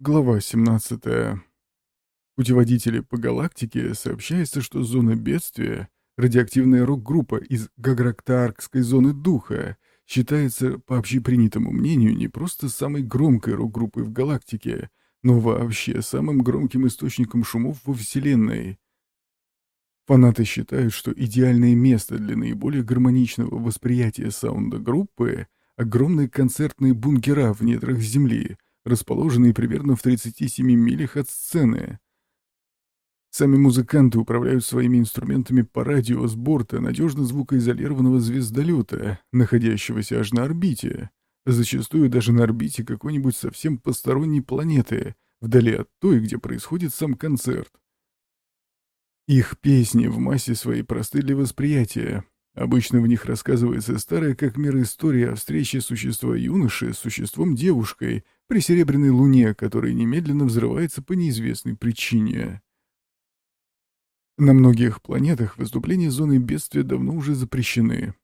Глава 17. Путеводители по галактике сообщается, что зона бедствия, радиоактивная рок-группа из Гаграктааркской зоны духа, считается, по общепринятому мнению, не просто самой громкой рок-группой в галактике, но вообще самым громким источником шумов во Вселенной. Фанаты считают, что идеальное место для наиболее гармоничного восприятия саунда группы — огромные концертные бункера в недрах Земли — расположенные примерно в 37 милях от сцены. Сами музыканты управляют своими инструментами по радио с борта надежно звукоизолированного звездолета, находящегося аж на орбите, зачастую даже на орбите какой-нибудь совсем посторонней планеты, вдали от той, где происходит сам концерт. Их песни в массе своей просты для восприятия. Обычно в них рассказывается старая как мир история о встрече существа юноши с существом девушкой, при Серебряной Луне, который немедленно взрывается по неизвестной причине. На многих планетах выступления зоны бедствия давно уже запрещены.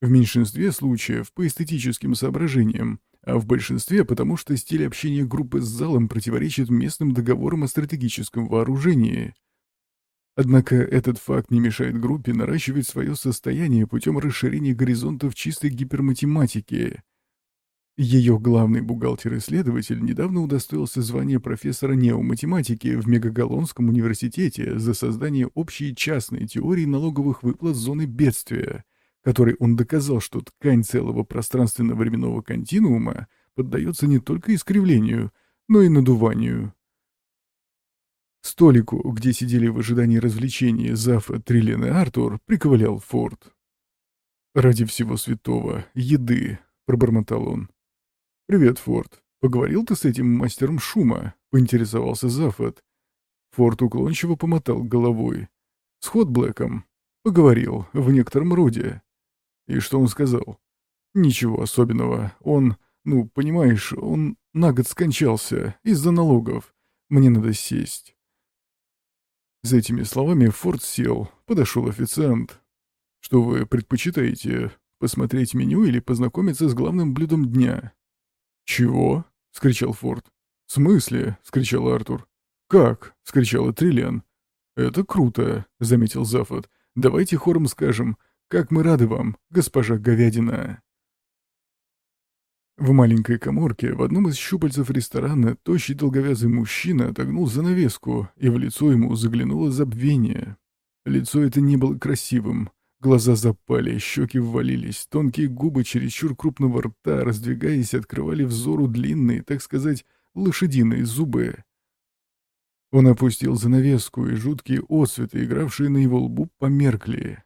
В меньшинстве случаев по эстетическим соображениям, а в большинстве потому, что стиль общения группы с залом противоречит местным договорам о стратегическом вооружении. Однако этот факт не мешает группе наращивать свое состояние путем расширения горизонтов чистой гиперматематики — ее главный бухгалтер-исследователь недавно удостоился звания профессора неоматематики в Мегагалонском университете за создание общей частной теории налоговых выплат зоны бедствия, которой он доказал, что ткань целого пространственно-временного континуума поддается не только искривлению, но и надуванию. Столику, где сидели в ожидании развлечения Зафа, Триллен и Артур, приковылял Форд. «Ради всего святого, еды», — пробормотал он. «Привет, Форд. Поговорил ты с этим мастером шума?» — поинтересовался Зафот. Форд уклончиво помотал головой. «С Хотблэком?» «Поговорил, в некотором роде». «И что он сказал?» «Ничего особенного. Он, ну, понимаешь, он на год скончался из-за налогов. Мне надо сесть». За этими словами Форд сел, подошел официант. «Что вы предпочитаете, посмотреть меню или познакомиться с главным блюдом дня?» «Чего?» — скричал Форд. «В смысле?» — скричал Артур. «Как?» — скричала Триллиан. «Это круто», — заметил Зафот. «Давайте хором скажем, как мы рады вам, госпожа говядина». В маленькой коморке в одном из щупальцев ресторана тощий долговязый мужчина отогнул занавеску, и в лицо ему заглянуло забвение. Лицо это не было красивым, Глаза запали, щеки ввалились, тонкие губы чересчур крупного рта, раздвигаясь, открывали взору длинные, так сказать, лошадиные зубы. Он опустил занавеску, и жуткие осветы, игравшие на его лбу, померкли.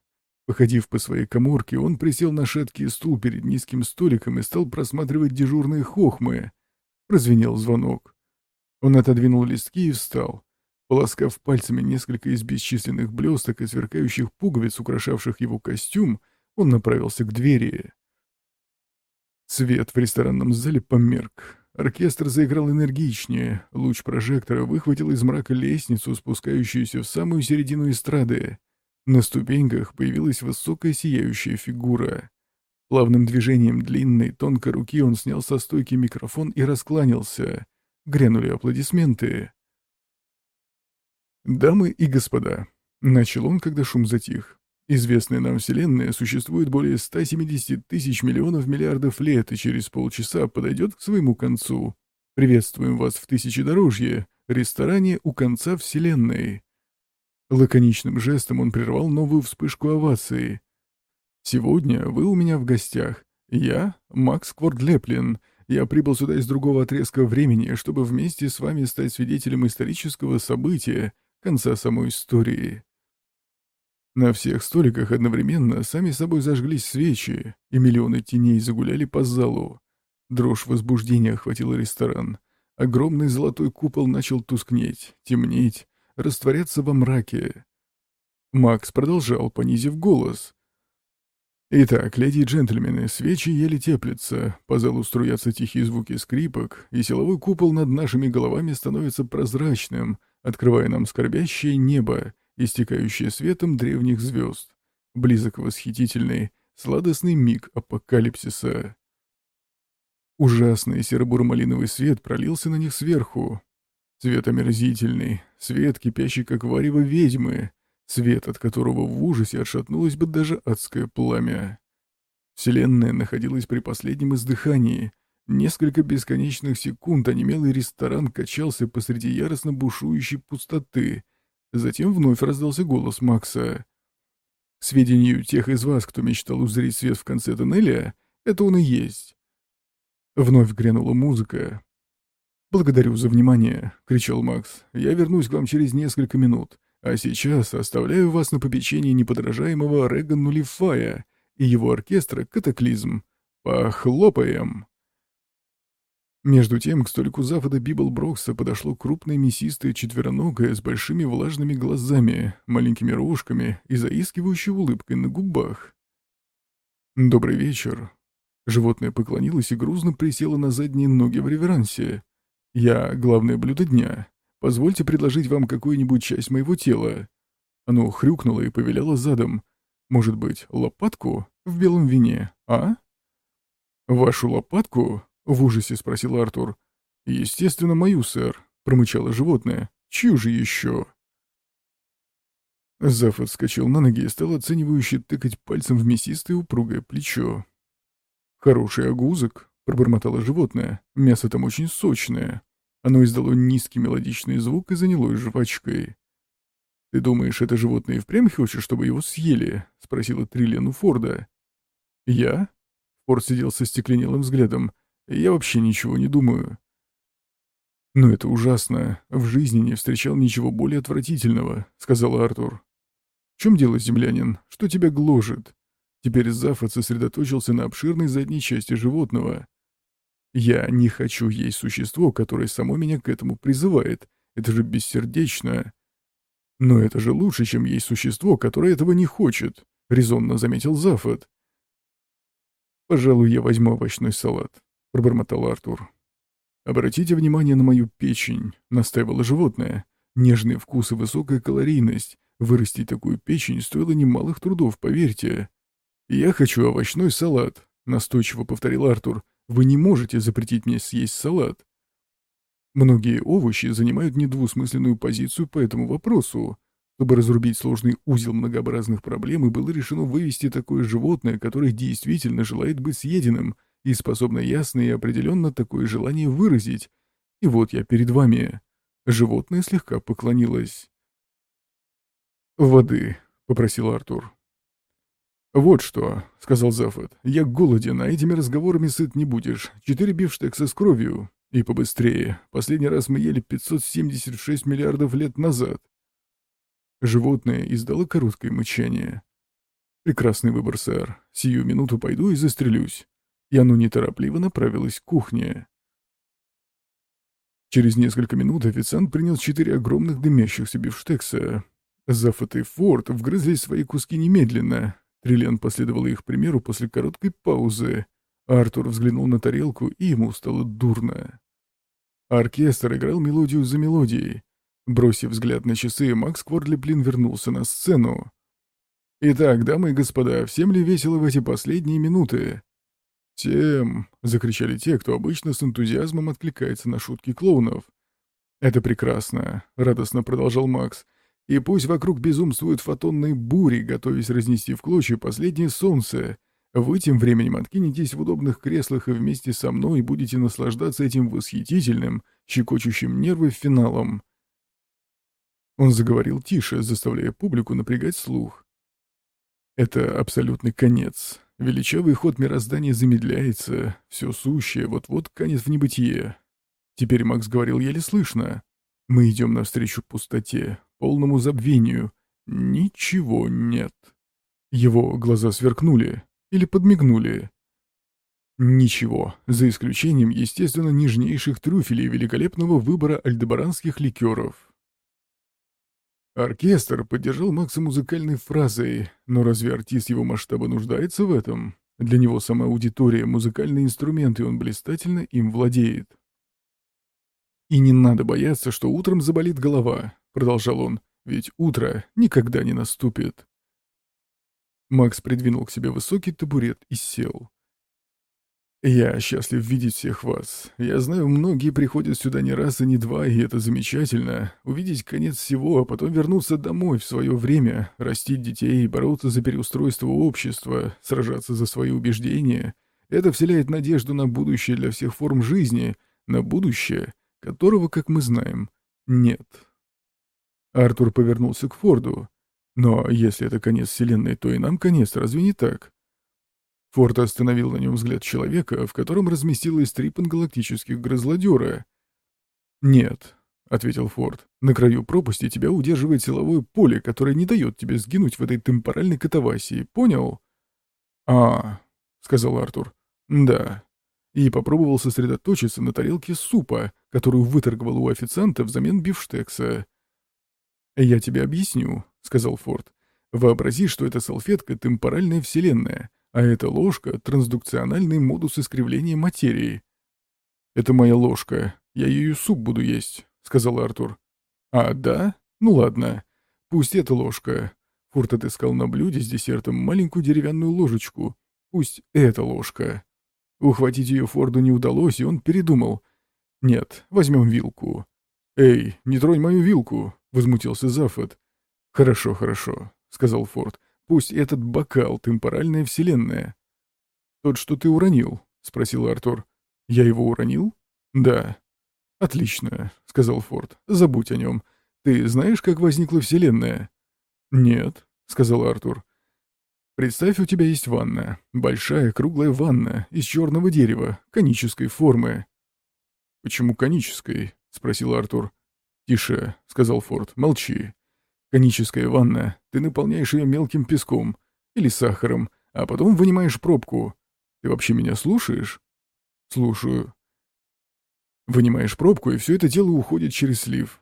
Походив по своей коморке, он присел на шаткий стул перед низким столиком и стал просматривать дежурные хохмы. Прозвенел звонок. Он отодвинул листки и встал. Полоскав пальцами несколько из бесчисленных блесток и сверкающих пуговиц, украшавших его костюм, он направился к двери. Свет в ресторанном зале померк. Оркестр заиграл энергичнее, луч прожектора выхватил из мрака лестницу, спускающуюся в самую середину эстрады. На ступеньках появилась высокая сияющая фигура. Плавным движением длинной, тонкой руки он снял со стойки микрофон и раскланялся. Грянули аплодисменты. «Дамы и господа», — начал он, когда шум затих, «известная нам Вселенная существует более 170 тысяч миллионов миллиардов лет и через полчаса подойдет к своему концу. Приветствуем вас в Тысячедорожье, ресторане у конца Вселенной». Лаконичным жестом он прервал новую вспышку овации. «Сегодня вы у меня в гостях. Я — Макс Квордлеплин. Я прибыл сюда из другого отрезка времени, чтобы вместе с вами стать свидетелем исторического события, конца самой истории. На всех столиках одновременно сами собой зажглись свечи, и миллионы теней загуляли по залу. Дрожь возбуждения охватила ресторан. Огромный золотой купол начал тускнеть, темнеть, растворяться во мраке. Макс продолжал, понизив голос. «Итак, леди и джентльмены, свечи еле теплятся, по залу струятся тихие звуки скрипок, и силовой купол над нашими головами становится прозрачным — открывая нам скорбящее небо, истекающее светом древних звезд. Близок восхитительный, сладостный миг апокалипсиса. Ужасный серо-буро-малиновый свет пролился на них сверху. Свет омерзительный, свет, кипящий, как варево ведьмы, свет, от которого в ужасе отшатнулось бы даже адское пламя. Вселенная находилась при последнем издыхании. Несколько бесконечных секунд онемелый ресторан качался посреди яростно бушующей пустоты. Затем вновь раздался голос Макса. К сведению тех из вас, кто мечтал узреть свет в конце тоннеля, это он и есть. Вновь грянула музыка. «Благодарю за внимание», — кричал Макс. «Я вернусь к вам через несколько минут. А сейчас оставляю вас на попечении неподражаемого Рега Налифая и его оркестра «Катаклизм». Похлопаем!» Между тем к столику Зафода Библброкса подошло крупное мясистое четвероногое с большими влажными глазами, маленькими рожками и заискивающей улыбкой на губах. «Добрый вечер». Животное поклонилось и грузно присело на задние ноги в реверансе. «Я — главное блюдо дня. Позвольте предложить вам какую-нибудь часть моего тела». Оно хрюкнуло и повеляло задом. «Может быть, лопатку в белом вине, а?» «Вашу лопатку?» — в ужасе спросил Артур. «Естественно, мою, сэр», — промычало животное. «Чью же еще?» Зав отскочил на ноги и стал оценивающе тыкать пальцем в мясистое упругое плечо. «Хороший огузок», — пробормотало животное. «Мясо там очень сочное». Оно издало низкий мелодичный звук и занялось жвачкой. «Ты думаешь, это животное и впрямь хочет, чтобы его съели?» — спросила Триллиан у Форда. «Я?» — Форд сидел со стекленелым взглядом. «Я вообще ничего не думаю». «Но это ужасно. В жизни не встречал ничего более отвратительного», — сказал Артур. «В чем дело, землянин? Что тебя гложет?» Теперь Зафот сосредоточился на обширной задней части животного. Я не хочу есть существо, которое само меня к этому призывает. Это же бессердечно. Но это же лучше, чем есть существо, которое этого не хочет, резонно заметил Зафот. Пожалуй, я возьму овощной салат, пробормотал Артур. Обратите внимание на мою печень, настаивало животное. Нежный вкус и высокая калорийность. Вырастить такую печень стоило немалых трудов, поверьте. Я хочу овощной салат, настойчиво повторил Артур. Вы не можете запретить мне съесть салат. Многие овощи занимают недвусмысленную позицию по этому вопросу. Чтобы разрубить сложный узел многообразных проблем, и было решено вывести такое животное, которое действительно желает быть съеденным и способно ясно и определенно такое желание выразить. И вот я перед вами. Животное слегка поклонилось. «Воды», — попросил Артур. «Вот что», — сказал Зафот, — «я голоден, а этими разговорами сыт не будешь. Четыре бифштекса с кровью. И побыстрее. Последний раз мы ели 576 миллиардов лет назад». Животное издало короткое мычание. «Прекрасный выбор, сэр. Сию минуту пойду и застрелюсь». И оно неторопливо направилось к кухне. Через несколько минут официант принес четыре огромных дымящихся бифштекса. Зафот и Форд вгрызлись свои куски немедленно, Триллиан последовал их примеру после короткой паузы. Артур взглянул на тарелку, и ему стало дурно. Оркестр играл мелодию за мелодией. Бросив взгляд на часы, Макс Квордлиплин вернулся на сцену. «Итак, дамы и господа, всем ли весело в эти последние минуты?» «Всем!» — закричали те, кто обычно с энтузиазмом откликается на шутки клоунов. «Это прекрасно», — радостно продолжал Макс. И пусть вокруг безумствуют фотонные бури, готовясь разнести в клочья последнее солнце, вы тем временем откинетесь в удобных креслах и вместе со мной будете наслаждаться этим восхитительным, щекочущим нервы финалом. Он заговорил тише, заставляя публику напрягать слух. Это абсолютный конец. Величавый ход мироздания замедляется, все сущее вот-вот канет в небытие. Теперь Макс говорил еле слышно. Мы идем навстречу пустоте, полному забвению. Ничего нет. Его глаза сверкнули или подмигнули. Ничего, за исключением, естественно, нежнейших трюфелей великолепного выбора альдебаранских ликеров. Оркестр поддержал Макса музыкальной фразой, но разве артист его масштаба нуждается в этом? Для него сама аудитория, музыкальные инструменты, и он блистательно им владеет. И не надо бояться, что утром заболит голова. — продолжал он, — «ведь утро никогда не наступит». Макс придвинул к себе высокий табурет и сел. «Я счастлив видеть всех вас. Я знаю, многие приходят сюда не раз и не два, и это замечательно. Увидеть конец всего, а потом вернуться домой в свое время, растить детей, бороться за переустройство общества, сражаться за свои убеждения. Это вселяет надежду на будущее для всех форм жизни, на будущее, которого, как мы знаем, нет». Артур повернулся к Форду. «Но если это конец Вселенной, то и нам конец, разве не так?» Форд остановил на нем взгляд человека, в котором разместилась три пангалактических грызлодера. «Нет», — ответил Форд, — «на краю пропасти тебя удерживает силовое поле, которое не дает тебе сгинуть в этой темпоральной катавасии, понял?» «А», — сказал Артур, — «да». И попробовал сосредоточиться на тарелке супа, которую выторговал у официанта взамен бифштекса. «Я тебе объясню», — сказал Форд. «Вообрази, что эта салфетка — темпоральная вселенная, а эта ложка — трансдукциональный модус искривления материи. «Это моя ложка. Я ее суп буду есть», — сказал Артур. «А, да? Ну ладно. Пусть эта ложка». Фурт отыскал на блюде с десертом маленькую деревянную ложечку. «Пусть эта ложка». Ухватить ее Форду не удалось, и он передумал. «Нет, возьмем вилку». «Эй, не тронь мою вилку», — возмутился Зафот. «Хорошо, хорошо», — сказал Форд. Пусть этот бокал — темпоральная вселенная. «Тот, что ты уронил?» — спросил Артур. «Я его уронил?» «Да». «Отлично», — сказал Форд. «Забудь о нем. Ты знаешь, как возникла вселенная?» «Нет», — сказал Артур. «Представь, у тебя есть ванна. Большая круглая ванна из черного дерева, конической формы». «Почему конической?» — спросил Артур. «Тише», — сказал Форд. «Молчи. Коническая ванна. Ты наполняешь ее мелким песком или сахаром, а потом вынимаешь пробку. Ты вообще меня слушаешь? Слушаю. Вынимаешь пробку, и все это дело уходит через слив.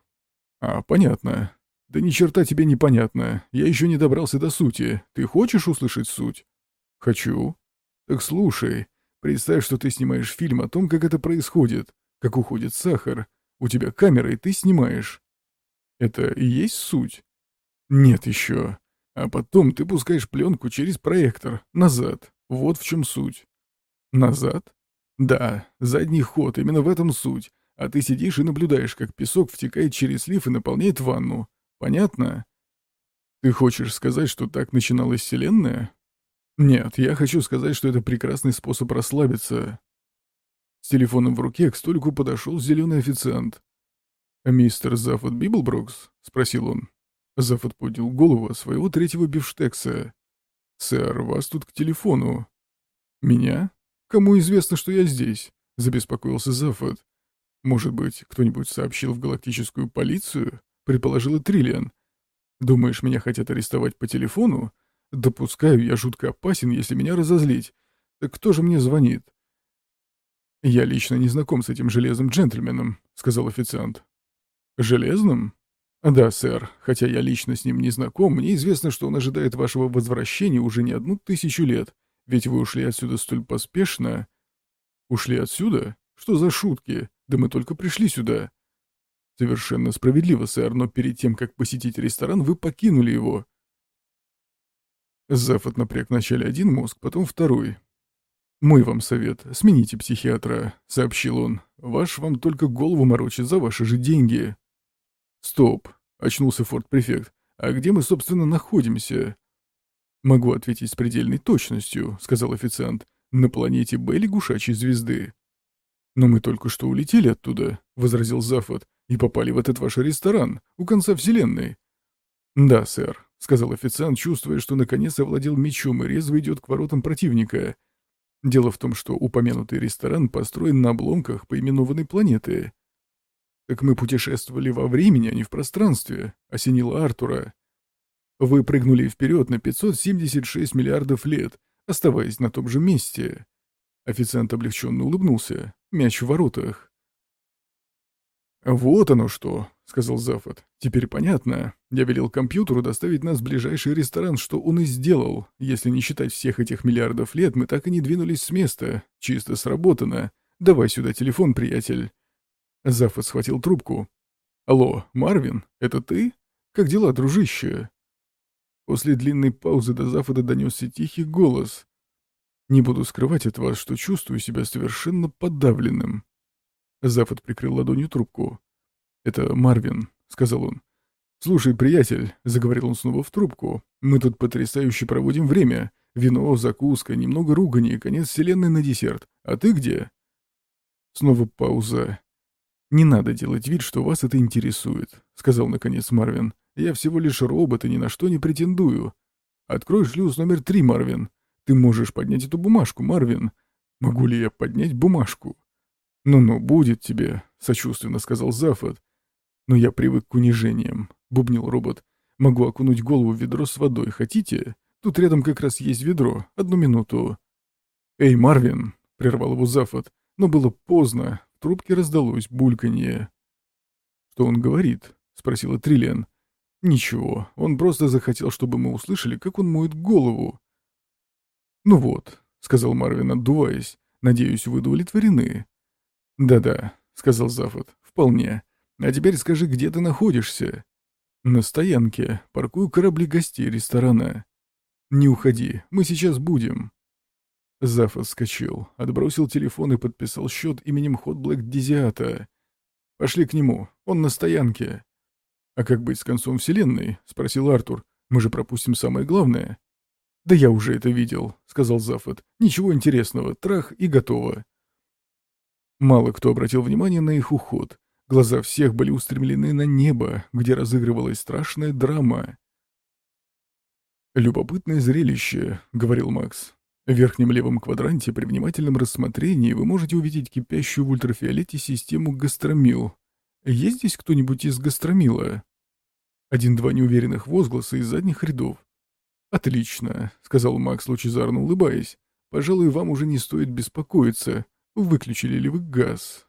А, понятно. Да ни черта тебе не понятно. Я еще не добрался до сути. Ты хочешь услышать суть? Хочу. Так слушай. Представь, что ты снимаешь фильм о том, как это происходит, как уходит сахар. У тебя камера, и ты снимаешь. Это и есть суть? Нет еще. А потом ты пускаешь пленку через проектор, назад. Вот в чем суть. Назад? Да, задний ход, именно в этом суть. А ты сидишь и наблюдаешь, как песок втекает через слив и наполняет ванну. Понятно? Ты хочешь сказать, что так начиналась Вселенная? Нет, я хочу сказать, что это прекрасный способ расслабиться. С телефоном в руке к столику подошел зеленый официант. «Мистер Зафод Библброкс?» — спросил он. Зафод поднял голову от своего третьего бифштекса. «Сэр, вас тут к телефону». «Меня? Кому известно, что я здесь?» — забеспокоился Зафод. «Может быть, кто-нибудь сообщил в галактическую полицию?» — предположила Триллиан. «Думаешь, меня хотят арестовать по телефону? Допускаю, я жутко опасен, если меня разозлить. Так кто же мне звонит?» «Я лично не знаком с этим железным джентльменом», — сказал официант. «Железным?» «Да, сэр. Хотя я лично с ним не знаком, мне известно, что он ожидает вашего возвращения уже не одну тысячу лет. Ведь вы ушли отсюда столь поспешно». «Ушли отсюда? Что за шутки? Да мы только пришли сюда». «Совершенно справедливо, сэр, но перед тем, как посетить ресторан, вы покинули его». Зафот напряг вначале один мозг, потом второй. «Мой вам совет. Смените психиатра», — сообщил он. «Ваш вам только голову морочит за ваши же деньги». «Стоп!» — очнулся форт-префект. «А где мы, собственно, находимся?» «Могу ответить с предельной точностью», — сказал официант. «На планете Б лягушачьей звезды». «Но мы только что улетели оттуда», — возразил Зафот, «и попали в этот ваш ресторан, у конца Вселенной». «Да, сэр», — сказал официант, чувствуя, что наконец овладел мечом и резво идет к воротам противника. Дело в том, что упомянутый ресторан построен на обломках поименованной планеты. «Так мы путешествовали во времени, а не в пространстве», — осенило Артура. «Вы прыгнули вперед на 576 миллиардов лет, оставаясь на том же месте». Официант облегченно улыбнулся. «Мяч в воротах». «Вот оно что», — сказал Зафот. «Теперь понятно. Я велел компьютеру доставить нас в ближайший ресторан, что он и сделал. Если не считать всех этих миллиардов лет, мы так и не двинулись с места. Чисто сработано. Давай сюда телефон, приятель». Зафот схватил трубку. «Алло, Марвин, это ты? Как дела, дружище?» После длинной паузы до Зафода донесся тихий голос. Не буду скрывать от вас, что чувствую себя совершенно подавленным. Зафот прикрыл ладонью трубку. «Это Марвин», — сказал он. «Слушай, приятель», — заговорил он снова в трубку, — «мы тут потрясающе проводим время. Вино, закуска, немного ругани, конец вселенной на десерт. А ты где?» Снова пауза. «Не надо делать вид, что вас это интересует», — сказал наконец Марвин. «Я всего лишь робот и ни на что не претендую. Открой шлюз номер три, Марвин. Ты можешь поднять эту бумажку, Марвин. Могу ли я поднять бумажку?» «Ну-ну, будет тебе», — сочувственно сказал Зафот. «Но я привык к унижениям», — бубнил робот. «Могу окунуть голову в ведро с водой. Хотите? Тут рядом как раз есть ведро. Одну минуту». «Эй, Марвин!» — прервал его Зафот. Но было поздно. В трубке раздалось бульканье. «Что он говорит?» — спросила Триллиан. «Ничего. Он просто захотел, чтобы мы услышали, как он моет голову». «Ну вот», — сказал Марвин, отдуваясь. «Надеюсь, вы удовлетворены». «Да-да», — сказал Зафот. «Вполне. А теперь скажи, где ты находишься?» «На стоянке. Паркую корабли гостей ресторана». «Не уходи. Мы сейчас будем». Зафот вскочил, отбросил телефон и подписал счет именем Хотблэк Дизиата. «Пошли к нему. Он на стоянке». «А как быть с концом вселенной?» — спросил Артур. «Мы же пропустим самое главное». «Да я уже это видел», — сказал Зафот. «Ничего интересного. Трах и готово». Мало кто обратил внимание на их уход. Глаза всех были устремлены на небо, где разыгрывалась страшная драма. «Любопытное зрелище», — говорил Макс. В верхнем левом квадранте при внимательном рассмотрении вы можете увидеть кипящую в ультрафиолете систему гастромил. Есть здесь кто-нибудь из гастромила? Один-два неуверенных возгласа из задних рядов. «Отлично», — сказал Макс, лучезарно улыбаясь. «Пожалуй, вам уже не стоит беспокоиться. Выключили ли вы газ?»